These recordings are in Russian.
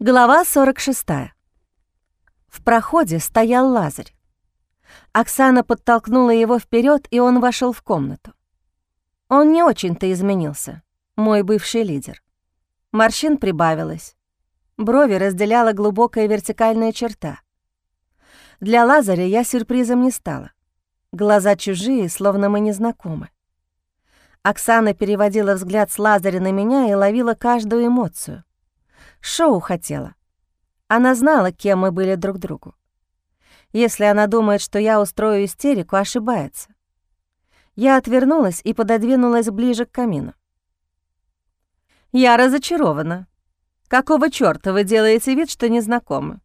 Глава 46. В проходе стоял Лазарь. Оксана подтолкнула его вперед, и он вошел в комнату. Он не очень-то изменился, мой бывший лидер. Морщин прибавилось. Брови разделяла глубокая вертикальная черта. Для Лазаря я сюрпризом не стала. Глаза чужие, словно мы не знакомы. Оксана переводила взгляд с Лазаря на меня и ловила каждую эмоцию. Шоу хотела. Она знала, кем мы были друг другу. Если она думает, что я устрою истерику, ошибается. Я отвернулась и пододвинулась ближе к камину. «Я разочарована. Какого чёрта вы делаете вид, что незнакомы?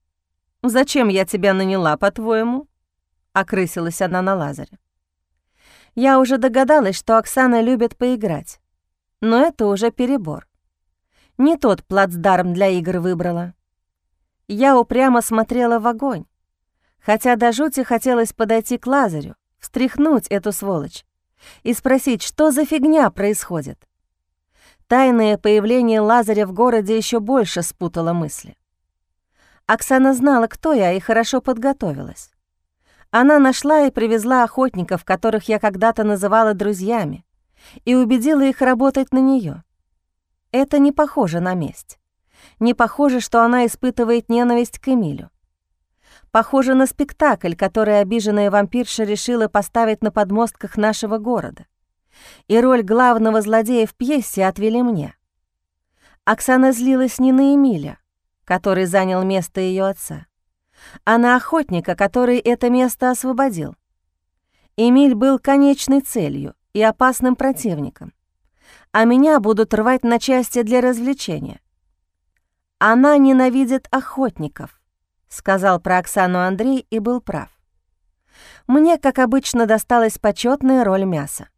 Зачем я тебя наняла, по-твоему?» — окрысилась она на Лазаре. Я уже догадалась, что Оксана любит поиграть, но это уже перебор. Не тот плацдарм для игр выбрала. Я упрямо смотрела в огонь, хотя до жути хотелось подойти к Лазарю, встряхнуть эту сволочь и спросить, что за фигня происходит. Тайное появление Лазаря в городе еще больше спутало мысли. Оксана знала, кто я, и хорошо подготовилась. Она нашла и привезла охотников, которых я когда-то называла друзьями, и убедила их работать на нее. Это не похоже на месть. Не похоже, что она испытывает ненависть к Эмилю. Похоже на спектакль, который обиженная вампирша решила поставить на подмостках нашего города. И роль главного злодея в пьесе отвели мне. Оксана злилась не на Эмиля, который занял место ее отца, а на охотника, который это место освободил. Эмиль был конечной целью и опасным противником а меня будут рвать на части для развлечения. Она ненавидит охотников, сказал про Оксану Андрей и был прав. Мне, как обычно, досталась почетная роль мяса.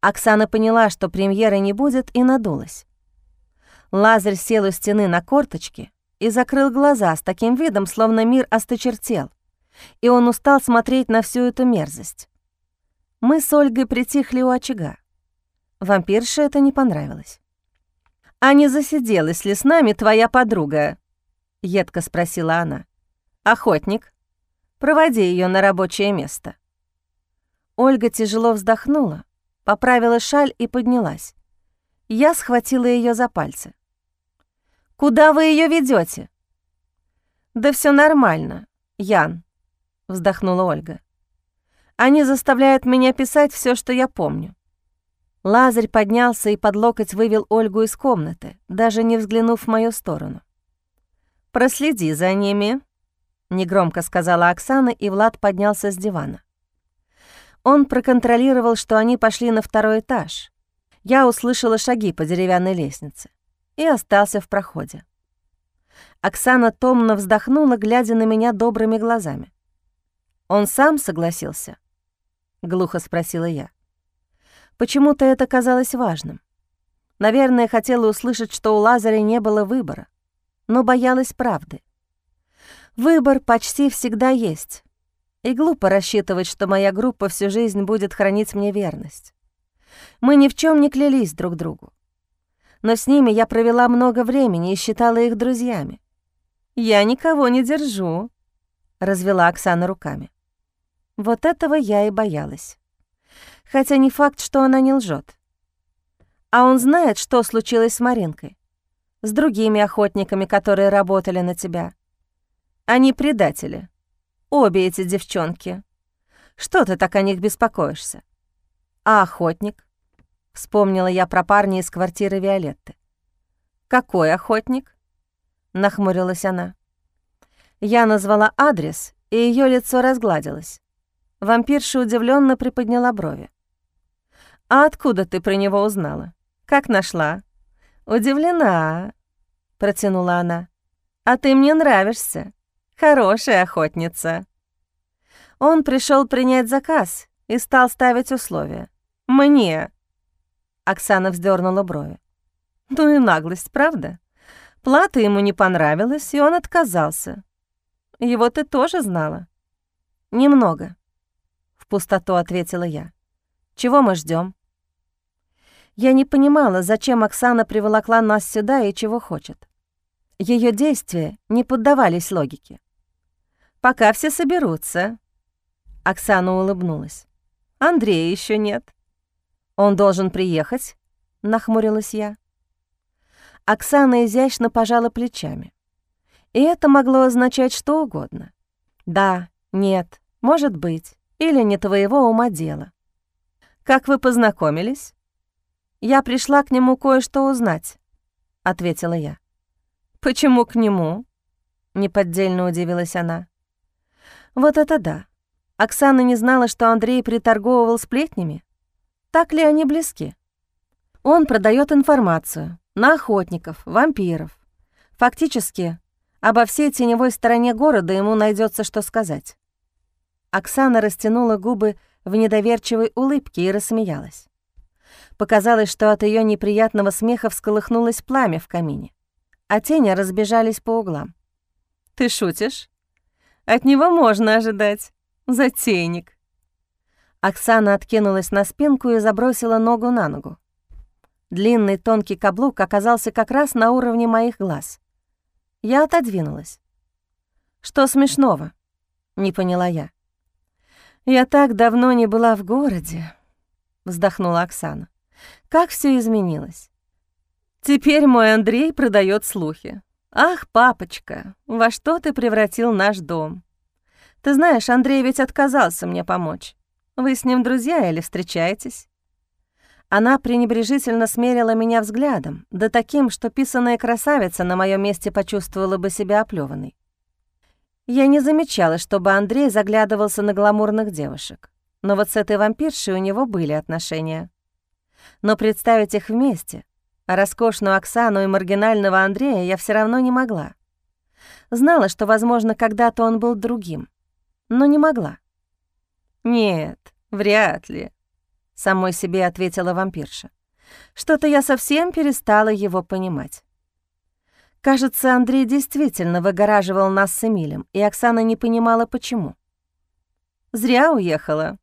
Оксана поняла, что премьеры не будет, и надулась. Лазарь сел у стены на корточки и закрыл глаза с таким видом, словно мир осточертел, и он устал смотреть на всю эту мерзость. Мы с Ольгой притихли у очага. Вампирше это не понравилось. «А не засиделась ли с нами твоя подруга?» — едко спросила она. «Охотник, проводи ее на рабочее место». Ольга тяжело вздохнула, поправила шаль и поднялась. Я схватила ее за пальцы. «Куда вы ее ведете? «Да все нормально, Ян», — вздохнула Ольга. «Они заставляют меня писать все, что я помню. Лазарь поднялся и под локоть вывел Ольгу из комнаты, даже не взглянув в мою сторону. «Проследи за ними», — негромко сказала Оксана, и Влад поднялся с дивана. Он проконтролировал, что они пошли на второй этаж. Я услышала шаги по деревянной лестнице и остался в проходе. Оксана томно вздохнула, глядя на меня добрыми глазами. «Он сам согласился?» — глухо спросила я. Почему-то это казалось важным. Наверное, хотела услышать, что у Лазаря не было выбора, но боялась правды. Выбор почти всегда есть, и глупо рассчитывать, что моя группа всю жизнь будет хранить мне верность. Мы ни в чем не клялись друг другу. Но с ними я провела много времени и считала их друзьями. «Я никого не держу», — развела Оксана руками. Вот этого я и боялась хотя не факт, что она не лжет. А он знает, что случилось с Маринкой, с другими охотниками, которые работали на тебя. Они предатели. Обе эти девчонки. Что ты так о них беспокоишься? А охотник? Вспомнила я про парня из квартиры Виолетты. «Какой охотник?» — нахмурилась она. Я назвала адрес, и ее лицо разгладилось. Вампирша удивленно приподняла брови. «А откуда ты про него узнала? Как нашла?» «Удивлена», — протянула она. «А ты мне нравишься. Хорошая охотница». Он пришел принять заказ и стал ставить условия. «Мне». Оксана вздернула брови. «Ну и наглость, правда? Плата ему не понравилась, и он отказался. Его ты тоже знала?» «Немного», — пустоту ответила я. «Чего мы ждем? Я не понимала, зачем Оксана приволокла нас сюда и чего хочет. Ее действия не поддавались логике. «Пока все соберутся», — Оксана улыбнулась. «Андрея еще нет». «Он должен приехать?» — нахмурилась я. Оксана изящно пожала плечами. И это могло означать что угодно. Да, нет, может быть, или не твоего ума дело. «Как вы познакомились?» «Я пришла к нему кое-что узнать», — ответила я. «Почему к нему?» — неподдельно удивилась она. «Вот это да. Оксана не знала, что Андрей приторговывал сплетнями. Так ли они близки? Он продает информацию на охотников, вампиров. Фактически, обо всей теневой стороне города ему найдется что сказать». Оксана растянула губы в недоверчивой улыбке и рассмеялась. Показалось, что от ее неприятного смеха всколыхнулось пламя в камине а тени разбежались по углам. «Ты шутишь? От него можно ожидать. Затейник». Оксана откинулась на спинку и забросила ногу на ногу. Длинный тонкий каблук оказался как раз на уровне моих глаз. Я отодвинулась. «Что смешного?» — не поняла я. «Я так давно не была в городе», — вздохнула Оксана. «Как все изменилось. Теперь мой Андрей продает слухи. Ах, папочка, во что ты превратил наш дом? Ты знаешь, Андрей ведь отказался мне помочь. Вы с ним друзья или встречаетесь? Она пренебрежительно смерила меня взглядом, да таким, что писаная красавица на моем месте почувствовала бы себя оплеванной. Я не замечала, чтобы Андрей заглядывался на гламурных девушек, но вот с этой вампиршей у него были отношения. Но представить их вместе, а роскошную Оксану и маргинального Андрея я все равно не могла. Знала, что, возможно, когда-то он был другим, но не могла. «Нет, вряд ли», — самой себе ответила вампирша. «Что-то я совсем перестала его понимать». Кажется, Андрей действительно выгораживал нас с Эмилем, и Оксана не понимала, почему. «Зря уехала».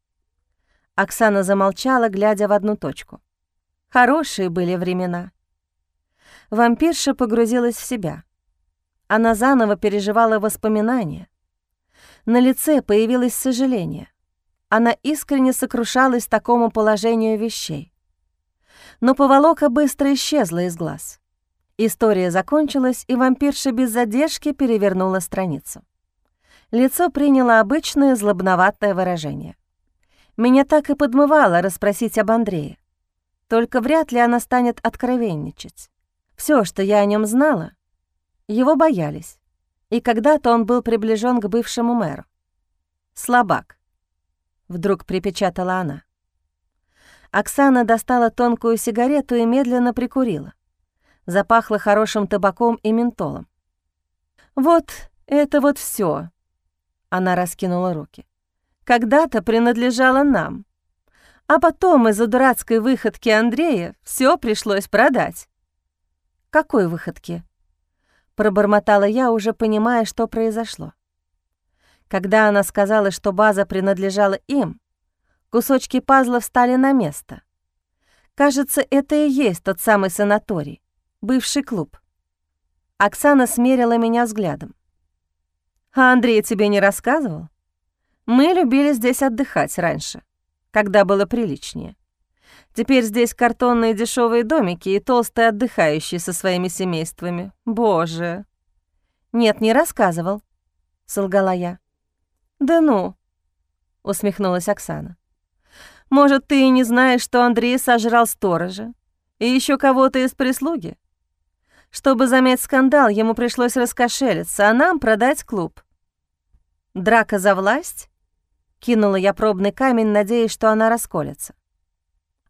Оксана замолчала, глядя в одну точку. Хорошие были времена. Вампирша погрузилась в себя. Она заново переживала воспоминания. На лице появилось сожаление. Она искренне сокрушалась такому положению вещей. Но поволока быстро исчезла из глаз. История закончилась, и вампирша без задержки перевернула страницу. Лицо приняло обычное злобноватое выражение. Меня так и подмывало расспросить об Андрее. Только вряд ли она станет откровенничать. Все, что я о нем знала, его боялись, и когда-то он был приближен к бывшему мэру. «Слабак», — вдруг припечатала она. Оксана достала тонкую сигарету и медленно прикурила. Запахло хорошим табаком и ментолом. «Вот это вот все. она раскинула руки. «Когда-то принадлежало нам. А потом из-за дурацкой выходки Андрея все пришлось продать. «Какой выходки?» Пробормотала я, уже понимая, что произошло. Когда она сказала, что база принадлежала им, кусочки пазла встали на место. Кажется, это и есть тот самый санаторий, бывший клуб. Оксана смерила меня взглядом. «А Андрей тебе не рассказывал? Мы любили здесь отдыхать раньше, когда было приличнее. Теперь здесь картонные дешевые домики и толстые отдыхающие со своими семействами. Боже!» «Нет, не рассказывал», — солгала я. «Да ну», — усмехнулась Оксана. «Может, ты и не знаешь, что Андрей сожрал сторожа и еще кого-то из прислуги? Чтобы замять скандал, ему пришлось раскошелиться, а нам продать клуб». «Драка за власть?» — кинула я пробный камень, надеясь, что она расколется.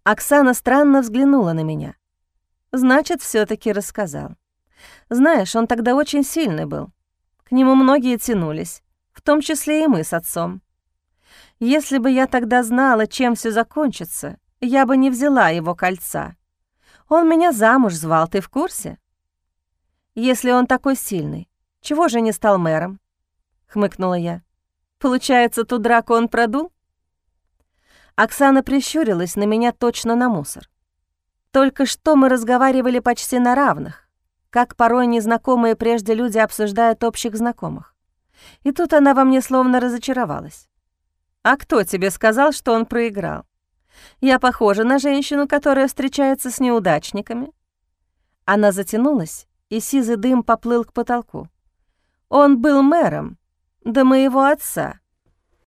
Оксана странно взглянула на меня. Значит, все таки рассказал. Знаешь, он тогда очень сильный был. К нему многие тянулись, в том числе и мы с отцом. Если бы я тогда знала, чем все закончится, я бы не взяла его кольца. Он меня замуж звал, ты в курсе? Если он такой сильный, чего же не стал мэром? Хмыкнула я. Получается, ту драку он продул? Оксана прищурилась на меня точно на мусор. Только что мы разговаривали почти на равных, как порой незнакомые прежде люди обсуждают общих знакомых. И тут она во мне словно разочаровалась. «А кто тебе сказал, что он проиграл? Я похожа на женщину, которая встречается с неудачниками?» Она затянулась, и сизый дым поплыл к потолку. «Он был мэром до моего отца,